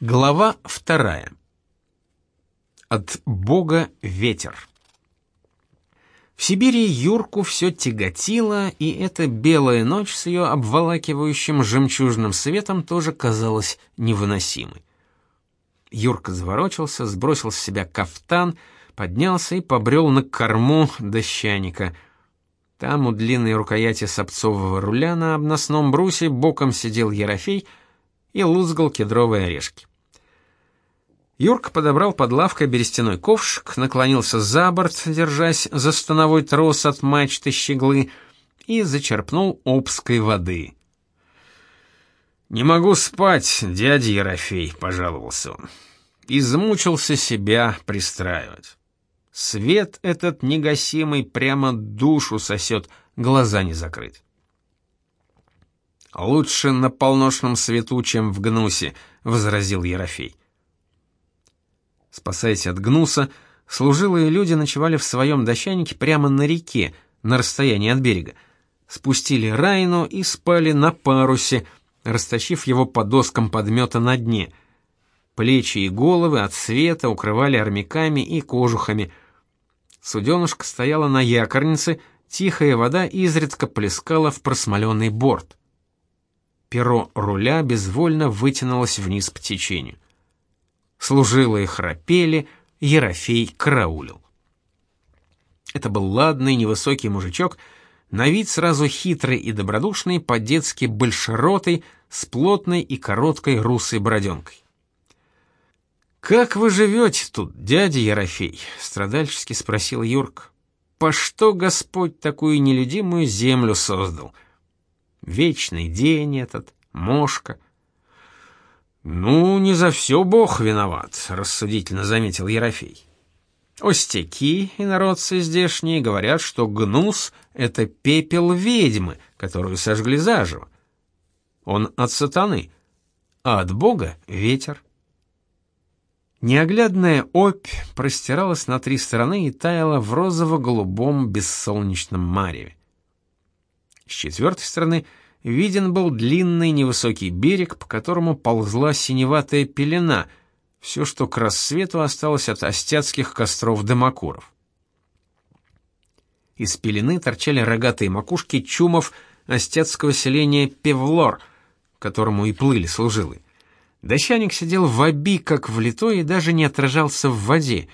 Глава вторая. От Бога ветер. В Сибири Юрку все тяготило, и эта белая ночь с ее обволакивающим жемчужным светом тоже казалась невыносимой. Юрка заворочился, сбросил с себя кафтан, поднялся и побрел на корму дощаника. Там у длинной рукояти сапцового руля на обносном брусе боком сидел Ерофей — и лузгал кедровые орешки. Юрка подобрал под лавкой берестяной ковшик, наклонился за борт, держась за становой трос от мачты щеглы, и зачерпнул обской воды. «Не могу спать, дядя Ерофей», — пожаловался он. Измучился себя пристраивать. Свет этот негасимый прямо душу сосет, глаза не закрыть. «Лучше на полночном свету, чем в гнусе», — возразил Ерофей. Спасаясь от гнуса, служилые люди ночевали в своем дощанике прямо на реке, на расстоянии от берега. Спустили райну и спали на парусе, растащив его по доскам подмета на дне. Плечи и головы от света укрывали армяками и кожухами. Суденушка стояла на якорнице, тихая вода изредка плескала в просмоленный борт перо руля безвольно вытянулось вниз по течению. Служилые храпели, Ерофей караулил. Это был ладный невысокий мужичок, на вид сразу хитрый и добродушный, по-детски большеротый, с плотной и короткой русой бороденкой. «Как вы живете тут, дядя Ерофей?» — страдальчески спросил Юрк. «По что Господь такую нелюдимую землю создал?» Вечный день этот, мошка. Ну, не за все Бог виноват, рассудительно заметил Ерофей. Остяки и народцы здешние говорят, что гнус — это пепел ведьмы, которую сожгли заживо. Он от сатаны, а от Бога — ветер. Неоглядная опь простиралась на три стороны и таяла в розово-голубом бессолнечном мареве. С четвертой стороны виден был длинный невысокий берег, по которому ползла синеватая пелена, все, что к рассвету осталось от остяцких костров дымокуров. Из пелены торчали рогатые макушки чумов остяцкого селения Певлор, которому и плыли служилы. Дощаник сидел в оби, как влитой, и даже не отражался в воде.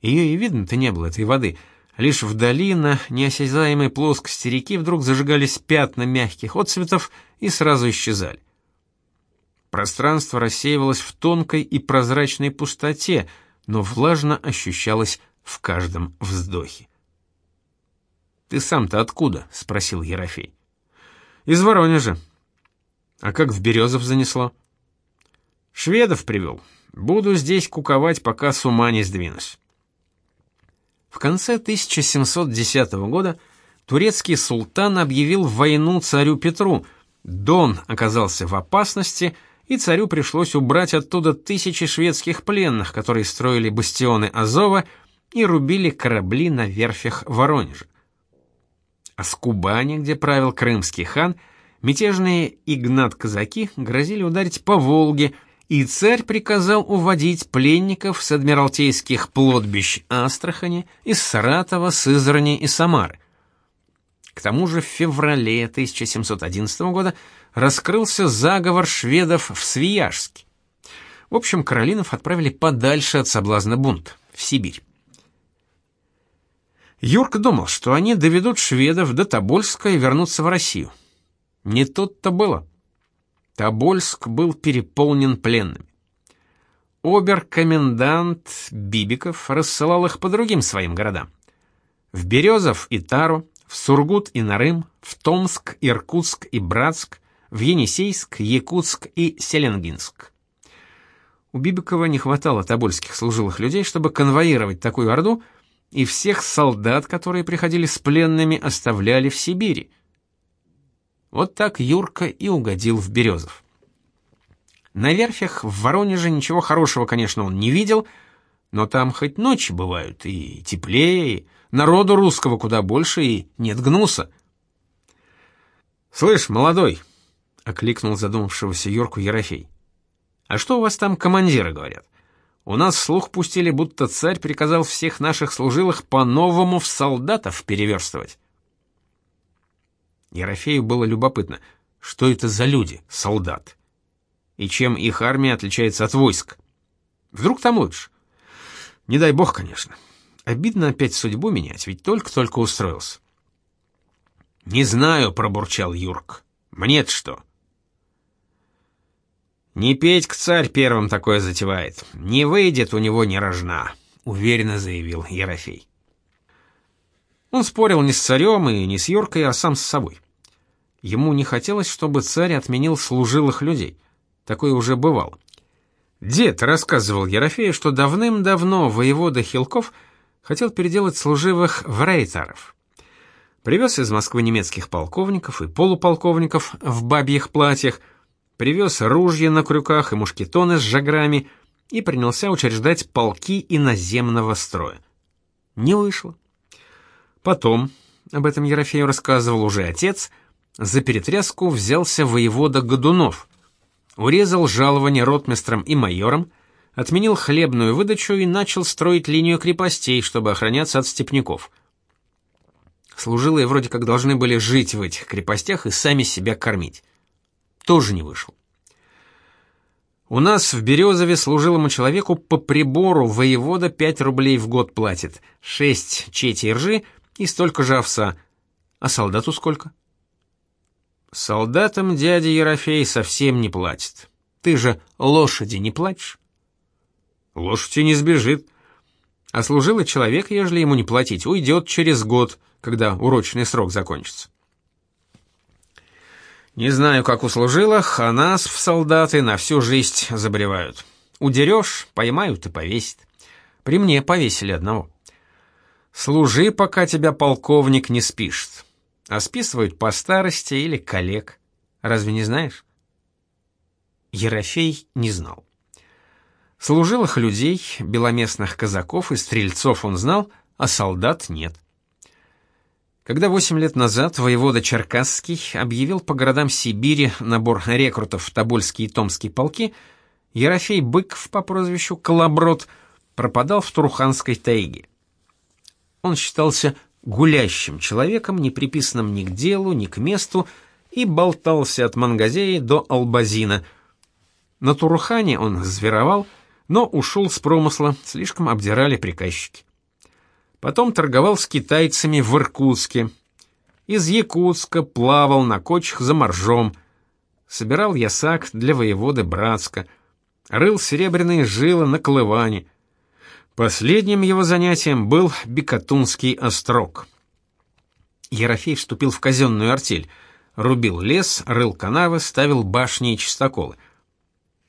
Ее и видно-то не было, этой воды — Лишь вдали на неосязаемой плоскости реки вдруг зажигались пятна мягких отцветов и сразу исчезали. Пространство рассеивалось в тонкой и прозрачной пустоте, но влажно ощущалось в каждом вздохе. «Ты сам-то откуда?» — спросил Ерофей. «Из Воронежа». «А как в Березов занесло?» «Шведов привел. Буду здесь куковать, пока с ума не сдвинусь». В конце 1710 года турецкий султан объявил войну царю Петру. Дон оказался в опасности, и царю пришлось убрать оттуда тысячи шведских пленных, которые строили бастионы Азова и рубили корабли на верфях Воронежа. А с Кубани, где правил крымский хан, мятежные Игнат-казаки грозили ударить по Волге – и царь приказал уводить пленников с адмиралтейских плотбищ Астрахани, из Саратова, Сызрани и Самары. К тому же в феврале 1711 года раскрылся заговор шведов в Свияжске. В общем, Каролинов отправили подальше от соблазна бунт, в Сибирь. Юрка думал, что они доведут шведов до Тобольска и вернутся в Россию. Не тут-то было. Тобольск был переполнен пленными. Обер-комендант Бибиков рассылал их по другим своим городам. В Березов и Тару, в Сургут и Нарым, в Томск, Иркутск и Братск, в Енисейск, Якутск и Селенгинск. У Бибикова не хватало тобольских служилых людей, чтобы конвоировать такую орду, и всех солдат, которые приходили с пленными, оставляли в Сибири. Вот так Юрка и угодил в Березов. На верфях в Воронеже ничего хорошего, конечно, он не видел, но там хоть ночи бывают, и теплее, и народу русского куда больше, и нет гнуса. «Слышь, молодой!» — окликнул задумавшегося Юрку Ерофей. А что у вас там командиры говорят? У нас слух пустили, будто царь приказал всех наших служилых по-новому в солдатов переверстывать. Ерофею было любопытно, что это за люди, солдат, и чем их армия отличается от войск. Вдруг там лучше? Не дай бог, конечно. Обидно опять судьбу менять, ведь только-только устроился. «Не знаю», — пробурчал Юрк. «Мне-то что?» «Не Петька царь первым такое затевает. Не выйдет у него ни рожна», — уверенно заявил Ерофей. Он спорил не с царем и не с Юркой, а сам с собой. Ему не хотелось, чтобы царь отменил служилых людей. Такое уже бывало. Дед рассказывал Ерофею, что давным-давно воевода Хилков хотел переделать служивых в рейтаров. Привез из Москвы немецких полковников и полуполковников в бабьих платьях, привез ружья на крюках и мушкетоны с жаграми и принялся учреждать полки иноземного строя. Не вышло. Потом, об этом Ерофею рассказывал уже отец, за перетряску взялся воевода Годунов, урезал жалование ротмистрам и майорам, отменил хлебную выдачу и начал строить линию крепостей, чтобы охраняться от степняков. Служилые вроде как должны были жить в этих крепостях и сами себя кормить. Тоже не вышло. У нас в Березове служилому человеку по прибору воевода 5 рублей в год платит, 6 чети ржи и столько же овса. А солдату сколько? Солдатам дядя Ерофей совсем не платит. Ты же лошади не платишь? Лошади не сбежит. А служилый человек, ежели ему не платить, уйдет через год, когда урочный срок закончится. Не знаю, как у служилых, а нас в солдаты на всю жизнь забревают. Удерешь, поймают и повесят. При мне повесили одного. Служи, пока тебя полковник не спишет а списывают по старости или коллег. Разве не знаешь? Ерофей не знал. Служилых людей, беломестных казаков и стрельцов он знал, а солдат нет. Когда восемь лет назад воевода Черкасский объявил по городам Сибири набор рекрутов в Тобольские и Томские полки, Ерофей Быков по прозвищу Колоброд пропадал в Туруханской тайге. Он считался гулящим человеком, не приписанным ни к делу, ни к месту, и болтался от Мангазеи до Албазина. На Турухане он зверовал, но ушел с промысла, слишком обдирали приказчики. Потом торговал с китайцами в Иркутске. Из Якутска плавал на кочах за моржом. Собирал ясак для воеводы Братска. Рыл серебряные жилы на Колыване — Последним его занятием был Бекатунский острог. Ерофей вступил в казенную артель, рубил лес, рыл канавы, ставил башни и чистоколы.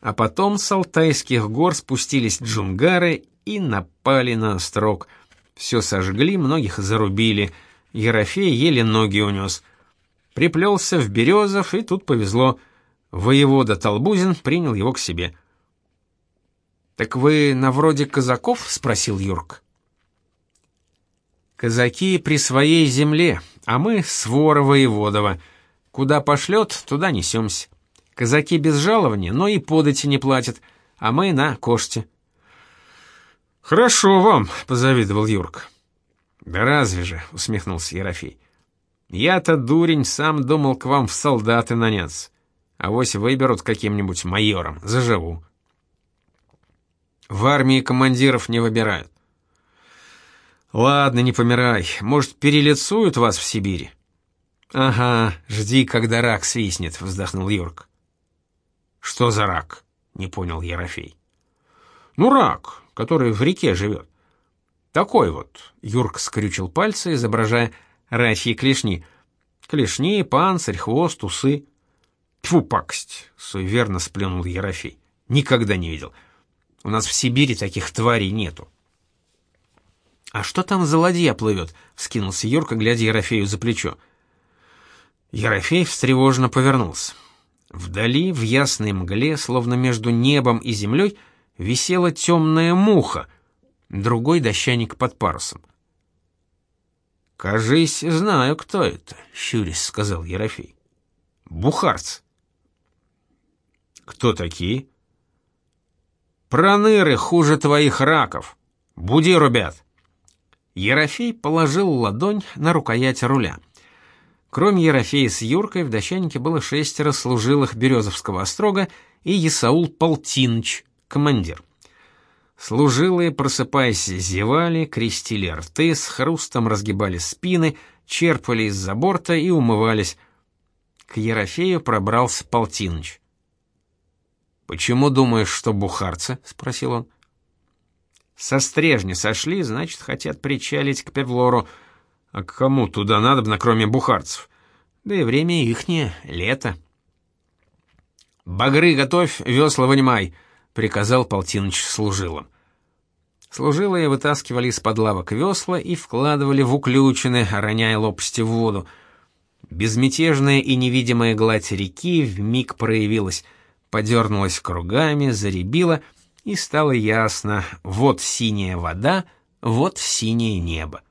А потом с Алтайских гор спустились джунгары и напали на острог. Все сожгли, многих зарубили. Ерофей еле ноги унес. Приплелся в Березов, и тут повезло. Воевода Толбузин принял его к себе. «Так вы на вроде казаков?» — спросил Юрк. «Казаки при своей земле, а мы свора воеводова. Куда пошлет, туда несемся. Казаки без жалования, но и подати не платят, а мы на коште». «Хорошо вам», — позавидовал Юрк. «Да разве же», — усмехнулся Ерофей. «Я-то, дурень, сам думал к вам в солдаты наняться. А вось выберут каким-нибудь майором, заживу». В армии командиров не выбирают. Ладно, не помирай. Может, перелицуют вас в Сибири? Ага, жди, когда рак свистнет, вздохнул Юрк. Что за рак? Не понял Ерофей. Ну, рак, который в реке живет. Такой вот. Юрк скрючил пальцы, изображая рачьи клешни. Клешни, панцирь, хвост, усы. Тьфу, пакость, суеверно сплюнул Ерофей. Никогда не видел. — у нас в Сибири таких тварей нету. А что там за ладья плывет? вскинулся Юрка, глядя Ерофею за плечо. Ерофей встревоженно повернулся. Вдали, в ясной мгле, словно между небом и землей, висела темная муха, другой дощаник под парусом. «Кажись, знаю, кто это», — щурясь сказал Ерофей. «Бухарц». «Кто такие?» Проныры хуже твоих раков. Буди, ребят!» Ерофей положил ладонь на рукоять руля. Кроме Ерофея с Юркой в дощанике было шестеро служилых Березовского острога и Исаул Полтиныч, командир. Служилые, просыпаясь, зевали, крестили рты, с хрустом разгибали спины, черпали из-за борта и умывались. К Ерофею пробрался Полтиныч. «Почему думаешь, что бухарцы?» — спросил он. «Со стрежни сошли, значит, хотят причалить к Певлору. А кому туда надобно, кроме бухарцев? Да и время ихнее, лето». «Багры готовь, весла вынимай», — приказал Полтиныч служилым. Служилые вытаскивали из-под лавок весла и вкладывали в уключины, роняя лопасти в воду. Безмятежная и невидимая гладь реки вмиг проявилась — подернулась кругами, заребила, и стало ясно, вот синяя вода, вот синее небо.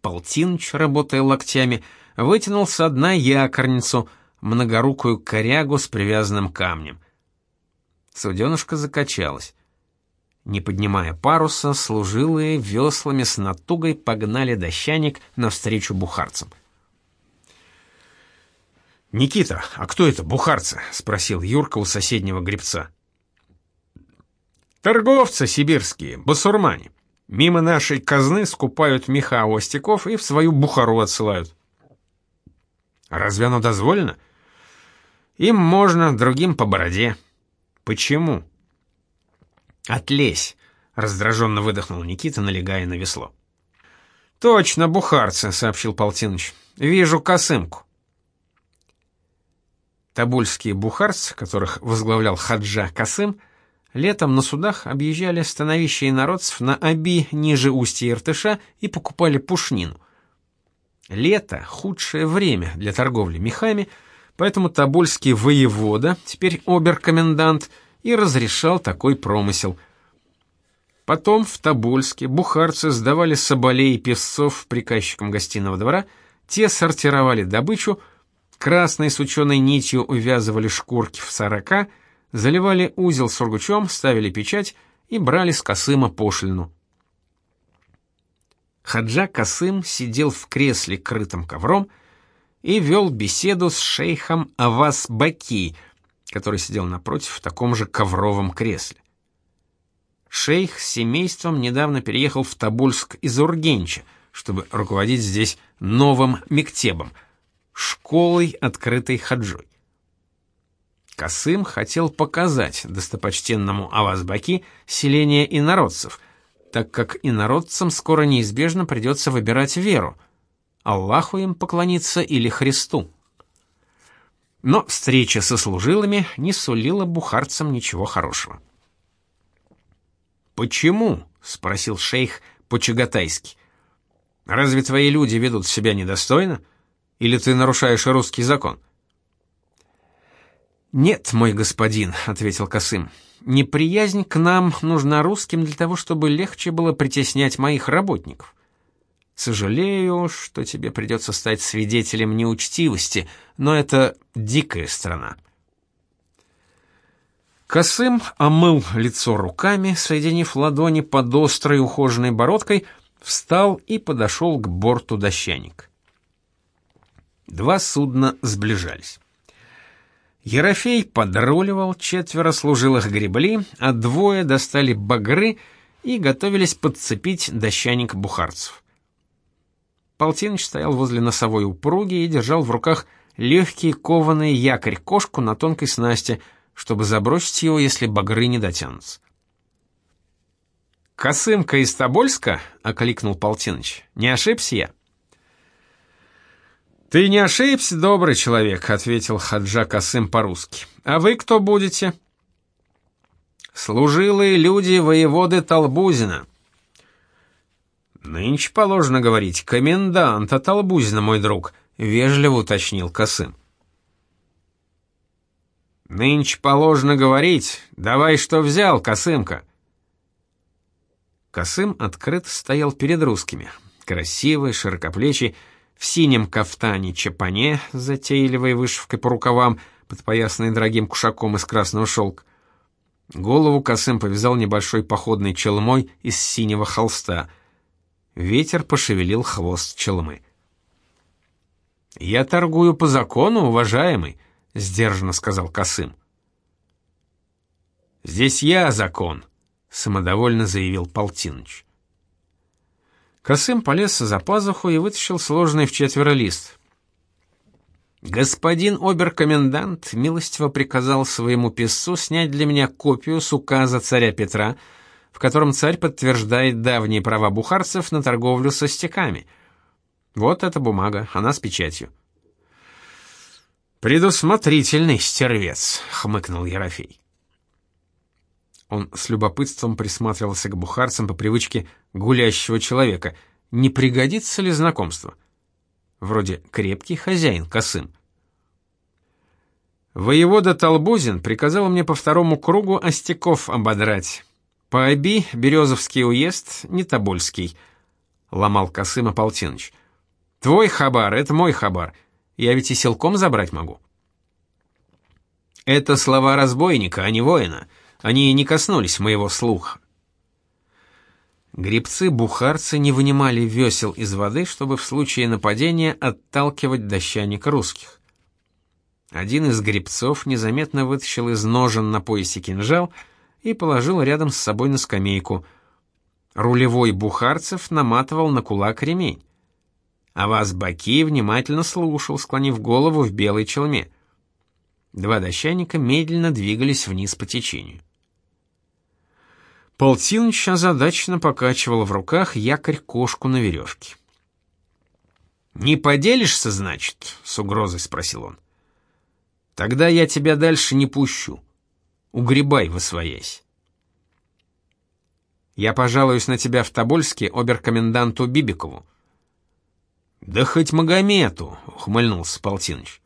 Полтиныч, работая локтями, вытянул со дна якорницу, многорукую корягу с привязанным камнем. Суденышко закачалось. Не поднимая паруса, служилые веслами с натугой погнали дощаник навстречу бухарцам. «Никита, а кто это, бухарцы?» — спросил Юрка у соседнего гребца. «Торговцы сибирские, басурмане. Мимо нашей казны скупают меха остяков и в свою Бухару отсылают». «Разве оно дозволено?» «Им можно, другим по бороде». «Почему?» «Отлезь!» — раздраженно выдохнул Никита, налегая на весло. «Точно, бухарцы», — сообщил Полтиныч. «Вижу косымку». Тобольские бухарцы, которых возглавлял Хаджа Касым, летом на судах объезжали становища инородцев на Аби ниже устья Иртыша и покупали пушнину. Лето — худшее время для торговли мехами, поэтому Тобольский воевода, теперь обер-комендант, и разрешал такой промысел. Потом в Тобольске бухарцы сдавали соболей и песцов приказчикам гостиного двора, те сортировали добычу, Красной с ученой нитью увязывали шкурки в сорока, заливали узел сургучом, ставили печать и брали с Касыма пошлину. Хаджа Касым сидел в кресле, крытым ковром, и вел беседу с шейхом Авас Баки, который сидел напротив в таком же ковровом кресле. Шейх с семейством недавно переехал в Тобольск из Ургенча, чтобы руководить здесь новым мектебом — школой, открытой хаджой. Касым хотел показать достопочтенному Авазбаки селение инородцев, так как инородцам скоро неизбежно придется выбирать веру, Аллаху им поклониться или Христу. Но встреча со служилыми не сулила бухарцам ничего хорошего. «Почему?» — спросил шейх по-чагатайски. «Разве твои люди ведут себя недостойно?» Или ты нарушаешь русский закон?» «Нет, мой господин», — ответил Косым. «Неприязнь к нам нужна русским для того, чтобы легче было притеснять моих работников. Сожалею, что тебе придется стать свидетелем неучтивости, но это дикая страна». Косым омыл лицо руками, соединив ладони под острой ухоженной бородкой, встал и подошел к борту дощаник. Два судна сближались. Ерофей подруливал, четверо служилых гребли, а двое достали багры и готовились подцепить дощаник бухарцев. Полтиныч стоял возле носовой упруги и держал в руках легкий кованый якорь-кошку на тонкой снасти, чтобы забросить его, если багры не дотянутся. «Косымка из Тобольска?» — окликнул Полтиныч. «Не ошибся я?» «Ты не ошибся, добрый человек», — ответил Хаджа Касым по-русски. «А вы кто будете?» «Служилые люди воеводы Толбузина». «Нынче положено говорить, коменданта Толбузина, мой друг», — вежливо уточнил Касым. «Нынче положено говорить, давай что взял, Косымка». Косым открыто стоял перед русскими, красивый, широкоплечий, в синем кафтане-чапане затейливой вышивкой по рукавам, подпоясанной дорогим кушаком из красного шелка. Голову Косым повязал небольшой походной челмой из синего холста. Ветер пошевелил хвост челмы. «Я торгую по закону, уважаемый», — сдержанно сказал Косым. «Здесь я закон», — самодовольно заявил Полтиныч. Косым полез за пазуху и вытащил сложенный в четверо лист. «Господин оберкомендант милостиво приказал своему писцу снять для меня копию с указа царя Петра, в котором царь подтверждает давние права бухарцев на торговлю со стеками. Вот эта бумага, она с печатью». «Предусмотрительный стервец», — хмыкнул Ерофей. Он с любопытством присматривался к бухарцам по привычке гулящего человека. Не пригодится ли знакомство? Вроде крепкий хозяин косым. Воевода Толбузин приказал мне по второму кругу остяков ободрать. По оби Березовский уезд, не Тобольский, — ломал косым Ополтиныч. Твой хабар — это мой хабар. Я ведь и силком забрать могу. Это слова разбойника, а не воина — они не коснулись моего слуха. Гребцы-бухарцы не вынимали весел из воды, чтобы в случае нападения отталкивать дощаник русских. Один из гребцов незаметно вытащил из ножен на поясе кинжал и положил рядом с собой на скамейку. Рулевой бухарцев наматывал на кулак ремень. А вас Баки внимательно слушал, склонив голову в белой челме. Два дощаника медленно двигались вниз по течению. Полтиныч озадаченно покачивал в руках якорь-кошку на веревке. «Не поделишься, значит?» — с угрозой спросил он. «Тогда я тебя дальше не пущу. Угребай, восвоясь». «Я пожалуюсь на тебя в Тобольске оберкоменданту Бибикову». «Да хоть Магомету!» — ухмыльнулся Полтиныч.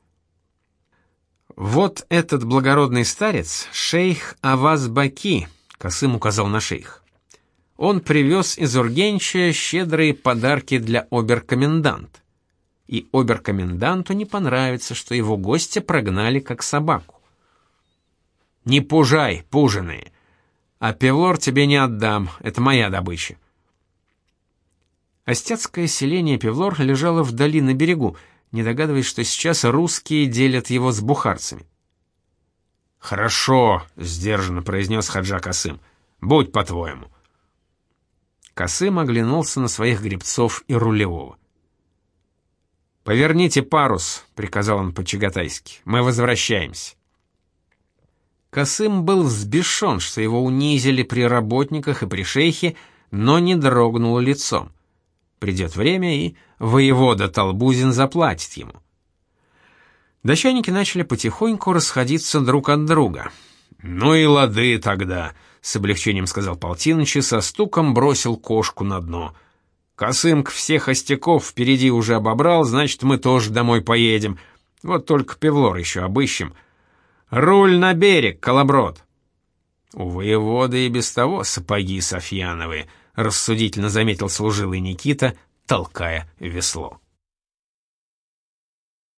«Вот этот благородный старец, шейх Аваз Баки», Касым указал на шейх. Он привез из Ургенча щедрые подарки для оберкомендант. И оберкоменданту не понравится, что его гостя прогнали как собаку. «Не пужай, пуженые! А певлор тебе не отдам, это моя добыча». Остецкое селение Певлор лежало вдали на берегу, не догадываясь, что сейчас русские делят его с бухарцами. «Хорошо», — сдержанно произнес Хаджа Касым. «Будь по-твоему». Касым оглянулся на своих гребцов и рулевого. «Поверните парус», — приказал он по-чагатайски. «Мы возвращаемся». Касым был взбешен, что его унизили при работниках и при шейхе, но не дрогнул лицом. Придет время, и воевода Толбузин заплатит ему. Дощаники начали потихоньку расходиться друг от друга. «Ну и лады тогда», — с облегчением сказал Полтиныч и со стуком бросил кошку на дно. «Косымк всех остяков впереди уже обобрал, значит, мы тоже домой поедем. Вот только певлор еще обыщем. Руль на берег, колоброд!» «У воевода и без того сапоги Софьяновые», — рассудительно заметил служилый Никита, толкая весло.